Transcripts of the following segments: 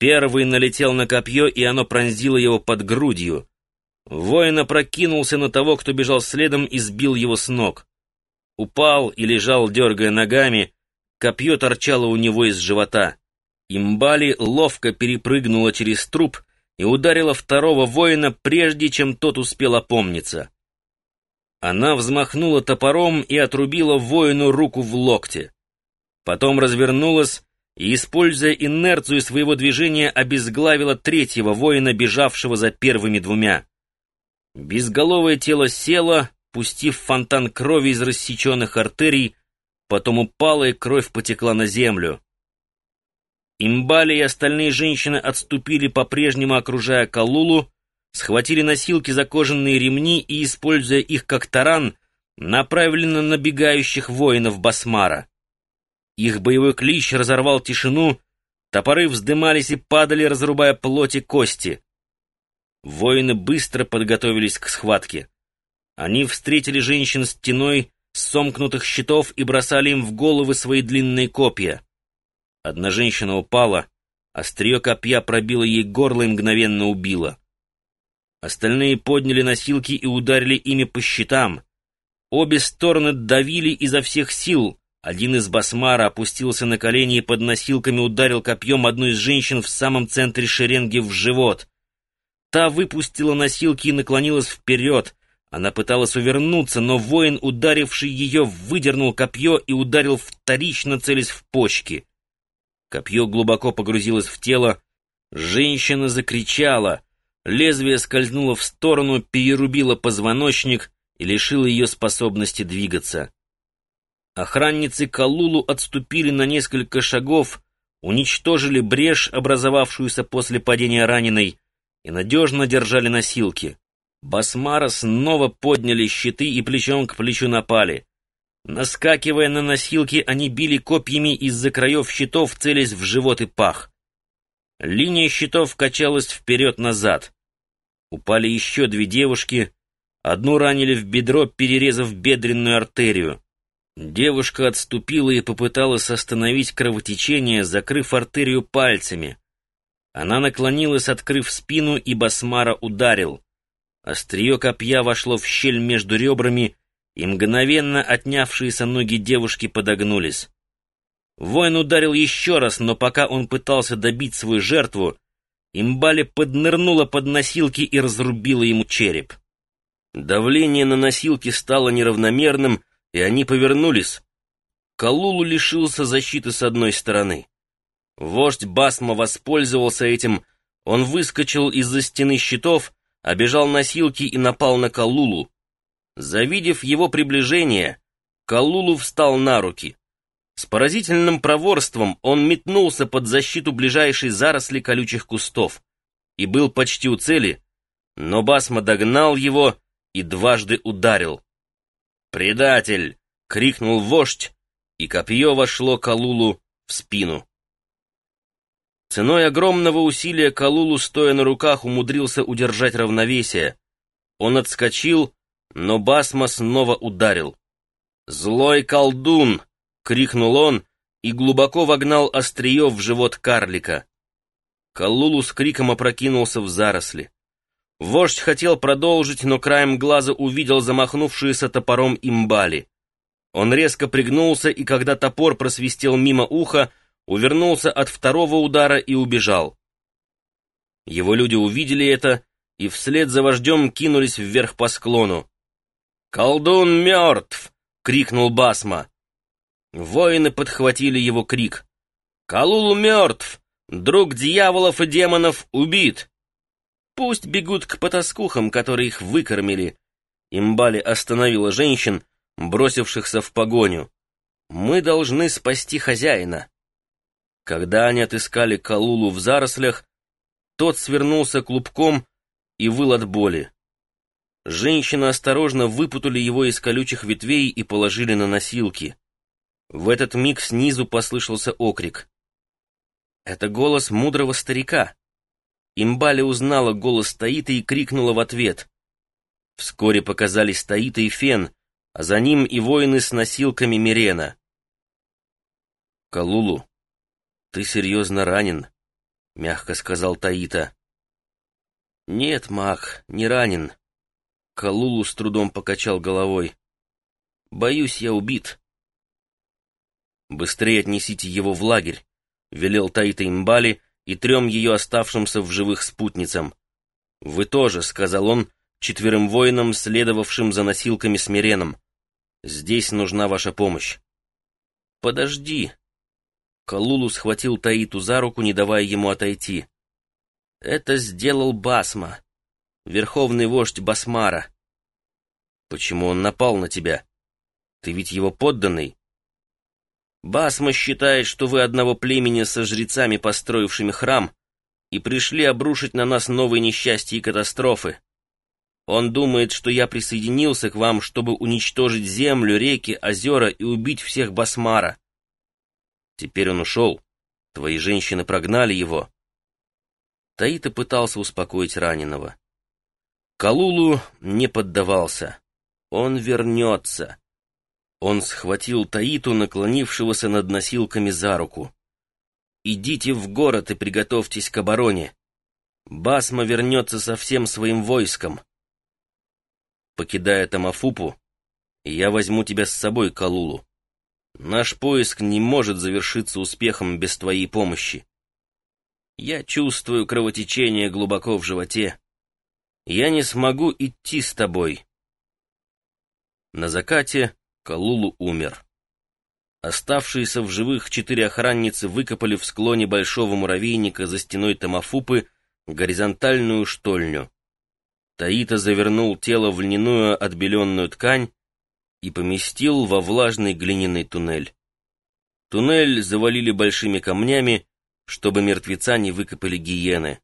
Первый налетел на копье, и оно пронзило его под грудью. Воин опрокинулся на того, кто бежал следом, и сбил его с ног. Упал и лежал, дергая ногами, копье торчало у него из живота. Имбали ловко перепрыгнула через труп и ударила второго воина, прежде чем тот успел опомниться. Она взмахнула топором и отрубила воину руку в локте. Потом развернулась и, используя инерцию своего движения, обезглавила третьего воина, бежавшего за первыми двумя. Безголовое тело село, пустив фонтан крови из рассеченных артерий, потом упало, и кровь потекла на землю. Имбали и остальные женщины отступили, по-прежнему окружая Калулу, схватили носилки за кожаные ремни и, используя их как таран, направили на набегающих воинов Басмара. Их боевой клич разорвал тишину, топоры вздымались и падали, разрубая плоть и кости. Воины быстро подготовились к схватке. Они встретили женщин стеной сомкнутых щитов и бросали им в головы свои длинные копья. Одна женщина упала, острие копья пробило ей горло и мгновенно убило. Остальные подняли носилки и ударили ими по щитам. Обе стороны давили изо всех сил. Один из басмара опустился на колени и под носилками ударил копьем одну из женщин в самом центре шеренги в живот. Та выпустила носилки и наклонилась вперед. Она пыталась увернуться, но воин, ударивший ее, выдернул копье и ударил вторично, целясь в почки. Копье глубоко погрузилось в тело. Женщина закричала. Лезвие скользнуло в сторону, перерубило позвоночник и лишило ее способности двигаться. Охранницы Калулу отступили на несколько шагов, уничтожили брешь, образовавшуюся после падения раненой, и надежно держали носилки. Басмара снова подняли щиты и плечом к плечу напали. Наскакивая на носилки, они били копьями из-за краев щитов, целясь в живот и пах. Линия щитов качалась вперед-назад. Упали еще две девушки. Одну ранили в бедро, перерезав бедренную артерию. Девушка отступила и попыталась остановить кровотечение, закрыв артерию пальцами. Она наклонилась, открыв спину, и Басмара ударил. Острие копья вошло в щель между ребрами, и мгновенно отнявшиеся ноги девушки подогнулись. Воин ударил еще раз, но пока он пытался добить свою жертву, имбали поднырнула под носилки и разрубила ему череп. Давление на носилки стало неравномерным, и они повернулись. Калулу лишился защиты с одной стороны. Вождь Басма воспользовался этим, он выскочил из-за стены щитов, обежал носилки и напал на Калулу. Завидев его приближение, Калулу встал на руки. С поразительным проворством он метнулся под защиту ближайшей заросли колючих кустов и был почти у цели, но Басма догнал его и дважды ударил. «Предатель!» — крикнул вождь, и копье вошло Калулу в спину. Ценой огромного усилия Калулу, стоя на руках, умудрился удержать равновесие. Он отскочил, но Басма снова ударил. «Злой колдун!» — крикнул он и глубоко вогнал острие в живот карлика. Калулу с криком опрокинулся в заросли. Вождь хотел продолжить, но краем глаза увидел замахнувшуюся топором имбали. Он резко пригнулся, и когда топор просвистел мимо уха, увернулся от второго удара и убежал. Его люди увидели это и вслед за вождем кинулись вверх по склону. «Колдун мертв!» — крикнул Басма. Воины подхватили его крик. «Калул мертв! Друг дьяволов и демонов убит!» «Пусть бегут к потаскухам, которые их выкормили!» Имбали остановила женщин, бросившихся в погоню. «Мы должны спасти хозяина!» Когда они отыскали Калулу в зарослях, тот свернулся клубком и выл от боли. Женщины осторожно выпутали его из колючих ветвей и положили на носилки. В этот миг снизу послышался окрик. Это голос мудрого старика. Имбали узнала голос Таита и крикнула в ответ. Вскоре показались Таита и Фен, а за ним и воины с носилками Мирена. «Калулу, ты серьезно ранен. — мягко сказал Таита. «Нет, маг, не ранен». Калулу с трудом покачал головой. «Боюсь, я убит». «Быстрее отнесите его в лагерь», — велел Таита Имбали и трем ее оставшимся в живых спутницам. «Вы тоже», — сказал он, четверым воинам, следовавшим за носилками с Миреном. «Здесь нужна ваша помощь». «Подожди». Калулу схватил Таиту за руку, не давая ему отойти. «Это сделал Басма, верховный вождь Басмара». «Почему он напал на тебя? Ты ведь его подданный?» «Басма считает, что вы одного племени со жрецами, построившими храм, и пришли обрушить на нас новые несчастья и катастрофы. Он думает, что я присоединился к вам, чтобы уничтожить землю, реки, озера и убить всех Басмара. Теперь он ушел. Твои женщины прогнали его. Таита пытался успокоить раненого. Калулу не поддавался. Он вернется. Он схватил Таиту, наклонившегося над носилками, за руку. «Идите в город и приготовьтесь к обороне. Басма вернется со всем своим войском. Покидая Тамафупу, я возьму тебя с собой, Калулу. Наш поиск не может завершиться успехом без твоей помощи. Я чувствую кровотечение глубоко в животе. Я не смогу идти с тобой. На закате Калулу умер. Оставшиеся в живых четыре охранницы выкопали в склоне большого муравейника за стеной Тамафупы горизонтальную штольню. Таита завернул тело в льняную отбеленную ткань и поместил во влажный глиняный туннель. Туннель завалили большими камнями, чтобы мертвеца не выкопали гиены.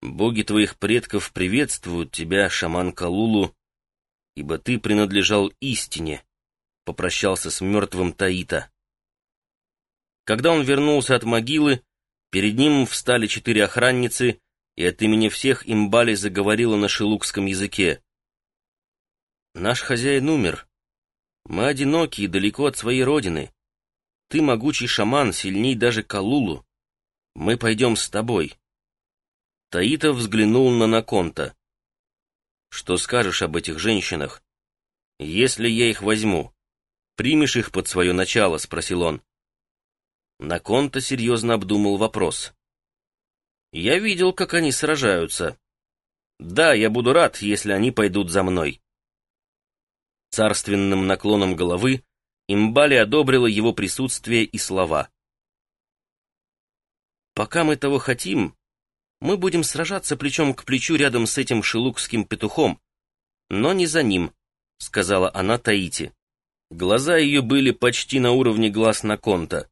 «Боги твоих предков приветствуют тебя, шаман Калулу, ибо ты принадлежал истине», — попрощался с мертвым Таита. Когда он вернулся от могилы, перед ним встали четыре охранницы и от имени всех имбали заговорила на шелукском языке. «Наш хозяин умер. Мы одиноки и далеко от своей родины. Ты могучий шаман, сильней даже Калулу. Мы пойдем с тобой». Таита взглянул на Наконта. «Что скажешь об этих женщинах? Если я их возьму, примешь их под свое начало?» — спросил он. Наконта серьезно обдумал вопрос. Я видел, как они сражаются. Да, я буду рад, если они пойдут за мной. Царственным наклоном головы Имбали одобрила его присутствие и слова. «Пока мы того хотим, мы будем сражаться плечом к плечу рядом с этим шелукским петухом, но не за ним», — сказала она Таити. Глаза ее были почти на уровне глаз Наконта.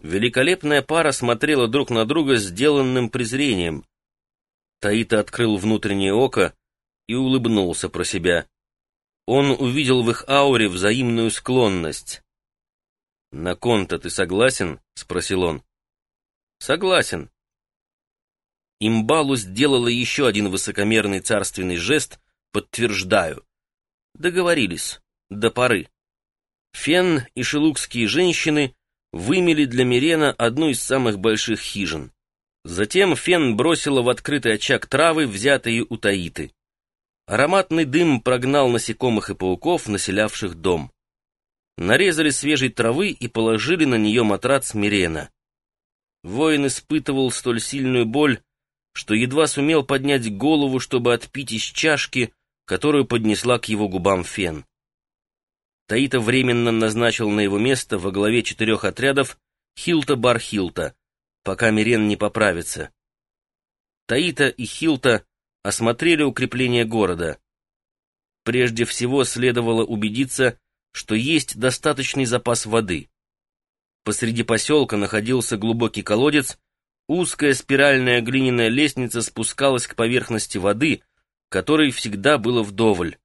Великолепная пара смотрела друг на друга сделанным презрением. Таита открыл внутреннее око и улыбнулся про себя. Он увидел в их ауре взаимную склонность. «На кон-то ты согласен?» — спросил он. «Согласен». Имбалу сделала еще один высокомерный царственный жест «подтверждаю». Договорились. До поры. Фен и шелукские женщины вымели для Мирена одну из самых больших хижин. Затем Фен бросила в открытый очаг травы, взятые у Таиты. Ароматный дым прогнал насекомых и пауков, населявших дом. Нарезали свежей травы и положили на нее матрац Мирена. Воин испытывал столь сильную боль, что едва сумел поднять голову, чтобы отпить из чашки, которую поднесла к его губам Фен. Таита временно назначил на его место во главе четырех отрядов Хилта бар Хилта, пока Мирен не поправится. Таита и Хилта осмотрели укрепление города. Прежде всего следовало убедиться, что есть достаточный запас воды. Посреди поселка находился глубокий колодец, узкая спиральная глиняная лестница спускалась к поверхности воды, которой всегда было вдоволь.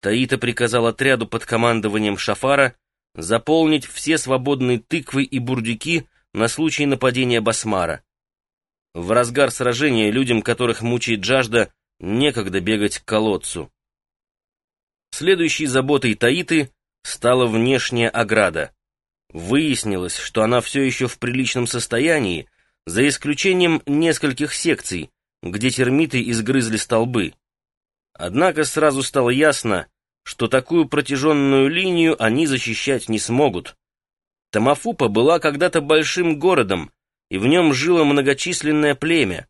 Таита приказал отряду под командованием Шафара заполнить все свободные тыквы и бурдюки на случай нападения Басмара. В разгар сражения людям, которых мучает жажда, некогда бегать к колодцу. Следующей заботой Таиты стала внешняя ограда. Выяснилось, что она все еще в приличном состоянии, за исключением нескольких секций, где термиты изгрызли столбы. Однако сразу стало ясно, что такую протяженную линию они защищать не смогут. Тамафупа была когда-то большим городом, и в нем жило многочисленное племя.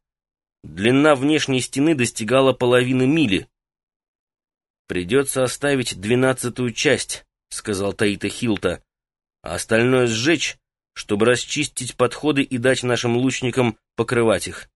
Длина внешней стены достигала половины мили. «Придется оставить двенадцатую часть», — сказал Таита Хилта, «а остальное сжечь, чтобы расчистить подходы и дать нашим лучникам покрывать их».